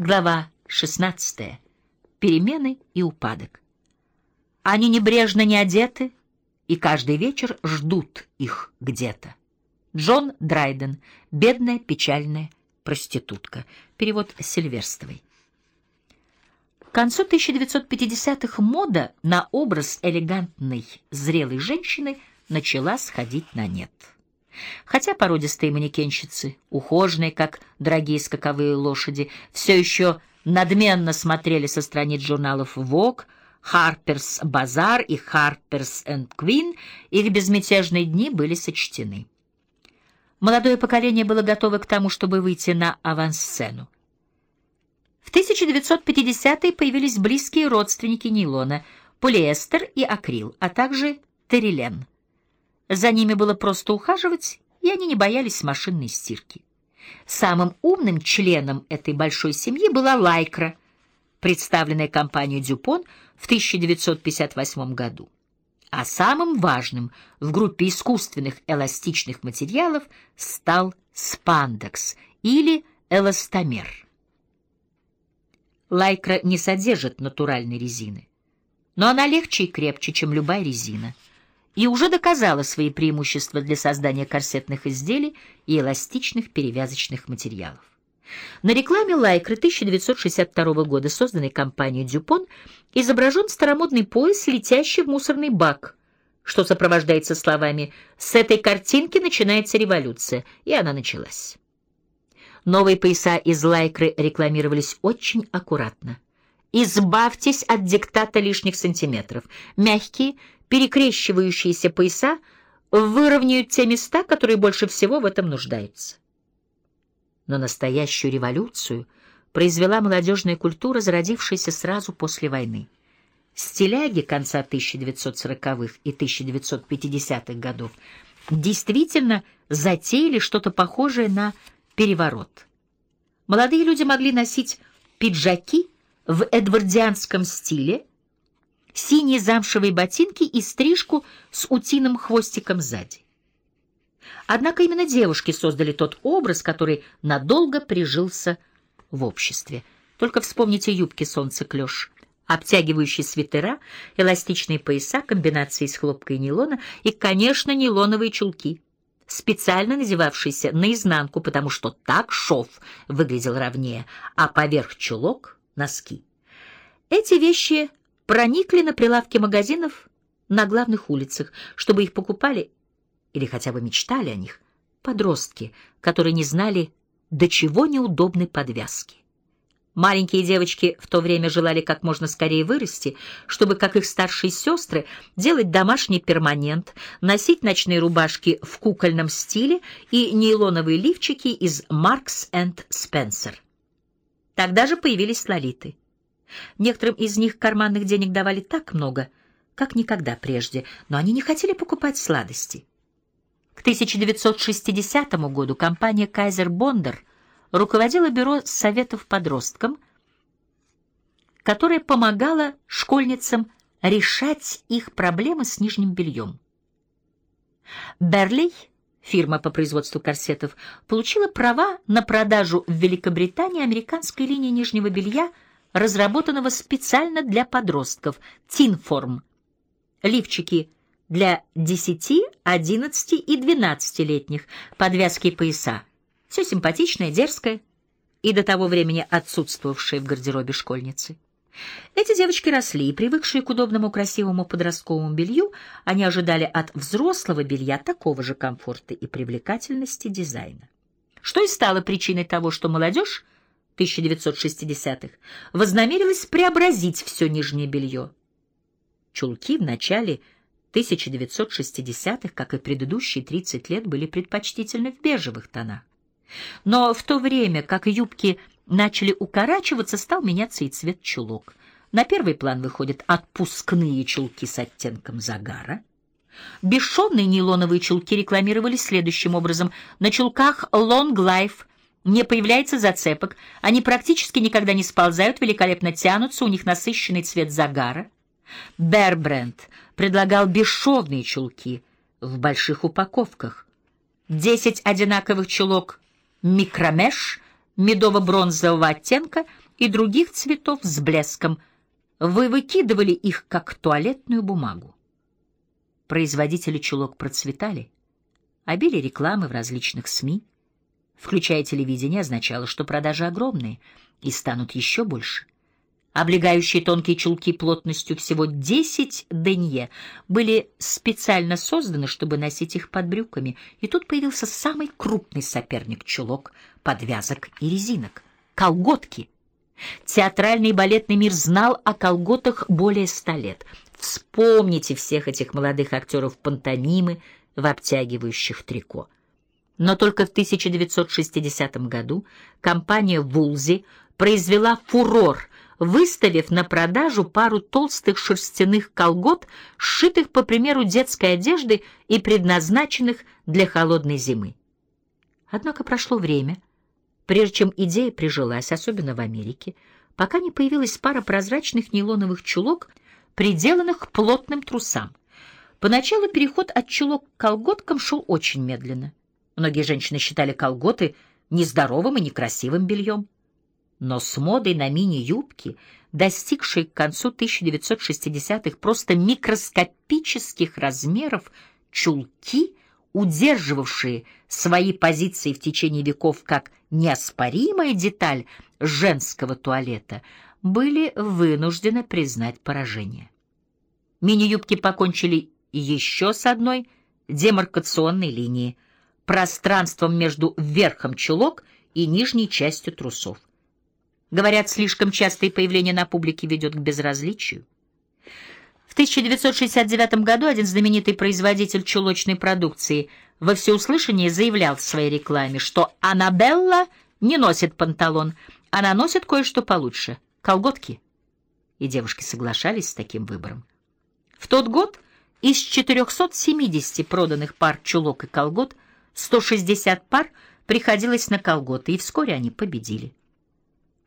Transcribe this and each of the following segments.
Глава 16. Перемены и упадок. Они небрежно не одеты, и каждый вечер ждут их где-то. Джон Драйден. Бедная, печальная проститутка. Перевод Сильверстовой. К концу 1950-х мода на образ элегантной, зрелой женщины начала сходить на нет. Хотя породистые манекенщицы, ухоженные, как дорогие скаковые лошади, все еще надменно смотрели со страниц журналов Vogue, Harper's Bazaar и Harper's and Queen, их безмятежные дни были сочтены. Молодое поколение было готово к тому, чтобы выйти на авансцену. В 1950-е появились близкие родственники нейлона — полиэстер и акрил, а также терилен — за ними было просто ухаживать, и они не боялись машинной стирки. Самым умным членом этой большой семьи была Лайкра, представленная компанией Дюпон в 1958 году. А самым важным в группе искусственных эластичных материалов стал спандекс или эластомер. Лайкра не содержит натуральной резины, но она легче и крепче, чем любая резина и уже доказала свои преимущества для создания корсетных изделий и эластичных перевязочных материалов. На рекламе Лайкры 1962 года, созданной компанией Дюпон, изображен старомодный пояс, летящий в мусорный бак, что сопровождается словами «С этой картинки начинается революция», и она началась. Новые пояса из Лайкры рекламировались очень аккуратно. Избавьтесь от диктата лишних сантиметров. Мягкие, перекрещивающиеся пояса выровняют те места, которые больше всего в этом нуждаются. Но настоящую революцию произвела молодежная культура, зародившаяся сразу после войны. Стиляги конца 1940-х и 1950-х годов действительно затеяли что-то похожее на переворот. Молодые люди могли носить пиджаки в эдвардианском стиле, синие замшевые ботинки и стрижку с утиным хвостиком сзади. Однако именно девушки создали тот образ, который надолго прижился в обществе. Только вспомните юбки солнцеклёш, обтягивающие свитера, эластичные пояса, комбинации из хлопка и нейлона и, конечно, нейлоновые чулки, специально надевавшиеся наизнанку, потому что так шов выглядел ровнее, а поверх чулок — носки. Эти вещи проникли на прилавки магазинов на главных улицах, чтобы их покупали или хотя бы мечтали о них подростки, которые не знали, до чего неудобны подвязки. Маленькие девочки в то время желали как можно скорее вырасти, чтобы, как их старшие сестры, делать домашний перманент, носить ночные рубашки в кукольном стиле и нейлоновые лифчики из Marks and Spencer. Тогда же появились лолиты — Некоторым из них карманных денег давали так много, как никогда прежде, но они не хотели покупать сладости. К 1960 году компания «Кайзер Бондер» руководила бюро советов подросткам, которое помогало школьницам решать их проблемы с нижним бельем. Берлей, фирма по производству корсетов, получила права на продажу в Великобритании американской линии нижнего белья – разработанного специально для подростков, Тинформ. Лифчики для 10, 11 и 12-летних, подвязки пояса. Все симпатичное, дерзкое и до того времени отсутствовавшее в гардеробе школьницы. Эти девочки росли, и, привыкшие к удобному красивому подростковому белью, они ожидали от взрослого белья такого же комфорта и привлекательности дизайна. Что и стало причиной того, что молодежь 1960-х вознамерилась преобразить все нижнее белье. Чулки в начале 1960-х, как и предыдущие 30 лет, были предпочтительны в бежевых тонах. Но в то время, как юбки начали укорачиваться, стал меняться и цвет чулок. На первый план выходят отпускные чулки с оттенком загара. Бесшовные нейлоновые чулки рекламировались следующим образом. На чулках Long Life не появляется зацепок, они практически никогда не сползают, великолепно тянутся, у них насыщенный цвет загара. Бербренд предлагал бесшовные чулки в больших упаковках. Десять одинаковых чулок микромеш медово-бронзового оттенка и других цветов с блеском. Вы выкидывали их, как туалетную бумагу. Производители чулок процветали. Обилие рекламы в различных СМИ, включая телевидение, означало, что продажи огромные и станут еще больше — облегающие тонкие чулки плотностью всего 10 денье, были специально созданы, чтобы носить их под брюками, и тут появился самый крупный соперник чулок, подвязок и резинок — колготки. Театральный и балетный мир знал о колготах более ста лет. Вспомните всех этих молодых актеров пантомимы в обтягивающих трико. Но только в 1960 году компания «Вулзи» произвела фурор — выставив на продажу пару толстых шерстяных колгот, сшитых по примеру детской одежды и предназначенных для холодной зимы. Однако прошло время, прежде чем идея прижилась, особенно в Америке, пока не появилась пара прозрачных нейлоновых чулок, приделанных к плотным трусам. Поначалу переход от чулок к колготкам шел очень медленно. Многие женщины считали колготы нездоровым и некрасивым бельем. Но с модой на мини-юбки, достигшей к концу 1960-х просто микроскопических размеров, чулки, удерживавшие свои позиции в течение веков как неоспоримая деталь женского туалета, были вынуждены признать поражение. Мини-юбки покончили еще с одной демаркационной линией, пространством между верхом чулок и нижней частью трусов. Говорят, слишком частое появление на публике ведет к безразличию. В 1969 году один знаменитый производитель чулочной продукции во всеуслышание заявлял в своей рекламе, что Аннабелла не носит панталон, она носит кое-что получше — колготки. И девушки соглашались с таким выбором. В тот год из 470 проданных пар чулок и колгот 160 пар приходилось на колготы, и вскоре они победили.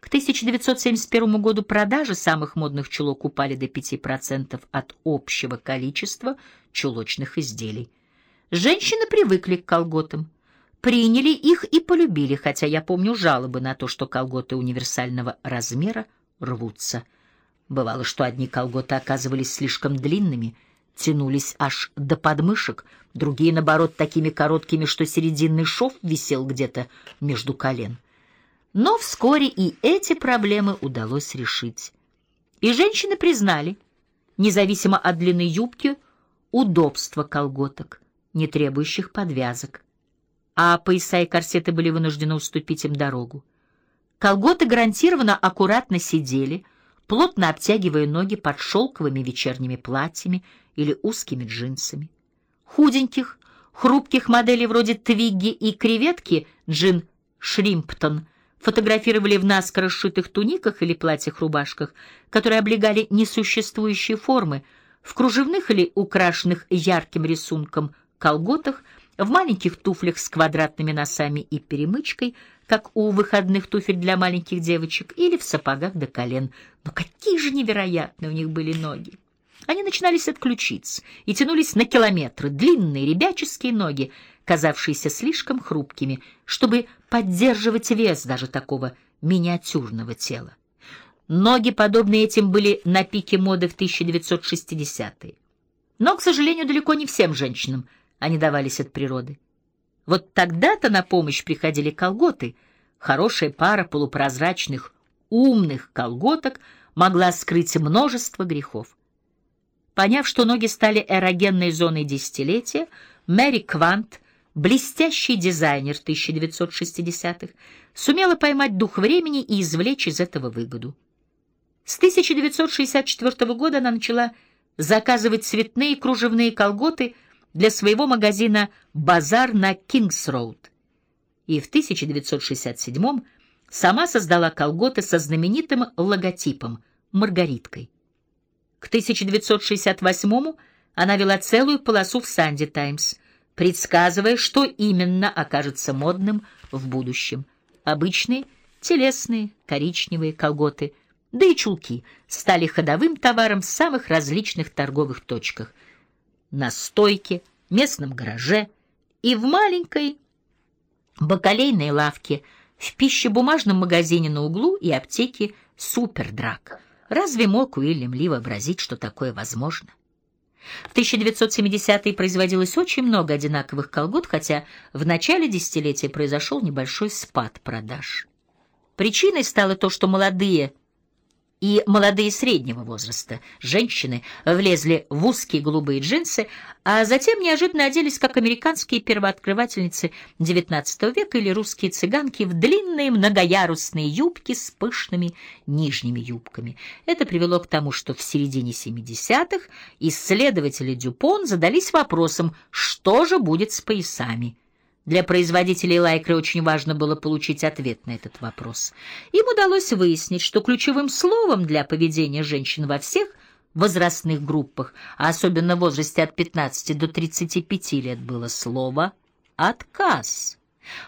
К 1971 году продажи самых модных чулок упали до 5% от общего количества чулочных изделий. Женщины привыкли к колготам, приняли их и полюбили, хотя я помню жалобы на то, что колготы универсального размера рвутся. Бывало, что одни колготы оказывались слишком длинными, тянулись аж до подмышек, другие, наоборот, такими короткими, что серединный шов висел где-то между колен. Но вскоре и эти проблемы удалось решить. И женщины признали, независимо от длины юбки, удобство колготок, не требующих подвязок. А пояса и корсеты были вынуждены уступить им дорогу. Колготы гарантированно аккуратно сидели, плотно обтягивая ноги под шелковыми вечерними платьями или узкими джинсами. Худеньких, хрупких моделей вроде Твигги и креветки Джин Шримптон – фотографировали в наскоро сшитых туниках или платьях-рубашках, которые облегали несуществующие формы, в кружевных или украшенных ярким рисунком колготах, в маленьких туфлях с квадратными носами и перемычкой, как у выходных туфель для маленьких девочек, или в сапогах до колен. Но какие же невероятные у них были ноги! Они начинались от ключиц и тянулись на километры, длинные ребяческие ноги, казавшиеся слишком хрупкими, чтобы поддерживать вес даже такого миниатюрного тела. Ноги, подобные этим, были на пике моды в 1960-е. Но, к сожалению, далеко не всем женщинам они давались от природы. Вот тогда-то на помощь приходили колготы. Хорошая пара полупрозрачных, умных колготок могла скрыть множество грехов. Поняв, что ноги стали эрогенной зоной десятилетия, Мэри Квант — блестящий дизайнер 1960-х, сумела поймать дух времени и извлечь из этого выгоду. С 1964 года она начала заказывать цветные кружевные колготы для своего магазина «Базар» на Кингс-Роуд. И в 1967 сама создала колготы со знаменитым логотипом «Маргариткой». К 1968 она вела целую полосу в «Санди Таймс», предсказывая, что именно окажется модным в будущем. Обычные, телесные, коричневые колготы, да и чулки стали ходовым товаром в самых различных торговых точках. На стойке, местном гараже и в маленькой бакалейной лавке в пищебумажном магазине на углу и аптеке «Супердрак». Разве мог Уильям Ли вообразить, что такое возможно? В 1970-е производилось очень много одинаковых колгот, хотя в начале десятилетия произошел небольшой спад продаж. Причиной стало то, что молодые и молодые среднего возраста женщины влезли в узкие голубые джинсы, а затем неожиданно оделись как американские первооткрывательницы XIX века или русские цыганки в длинные многоярусные юбки с пышными нижними юбками. Это привело к тому, что в середине 70-х исследователи Дюпон задались вопросом, что же будет с поясами. Для производителей лайкры очень важно было получить ответ на этот вопрос. Им удалось выяснить, что ключевым словом для поведения женщин во всех возрастных группах, а особенно в возрасте от 15 до 35 лет, было слово «отказ».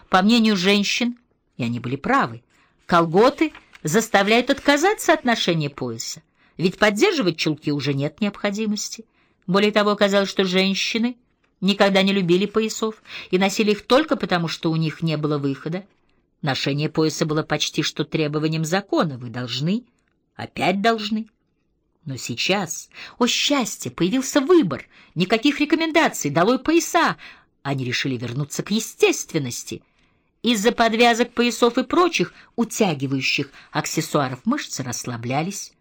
По мнению женщин, и они были правы, колготы заставляют отказаться от ношения пояса, ведь поддерживать чулки уже нет необходимости. Более того, оказалось, что женщины – никогда не любили поясов и носили их только потому, что у них не было выхода. Ношение пояса было почти что требованием закона. Вы должны, опять должны. Но сейчас, о счастье, появился выбор. Никаких рекомендаций, долой пояса. Они решили вернуться к естественности. Из-за подвязок поясов и прочих утягивающих аксессуаров мышцы расслаблялись.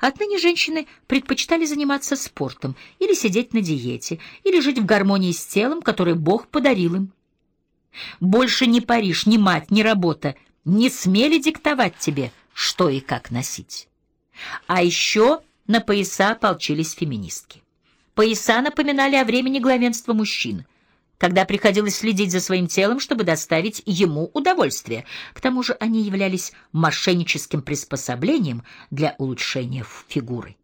Отныне женщины предпочитали заниматься спортом или сидеть на диете, или жить в гармонии с телом, которое Бог подарил им. Больше ни Париж, ни мать, ни работа не смели диктовать тебе, что и как носить. А еще на пояса ополчились феминистки. Пояса напоминали о времени главенства мужчин когда приходилось следить за своим телом, чтобы доставить ему удовольствие. К тому же они являлись мошенническим приспособлением для улучшения фигуры.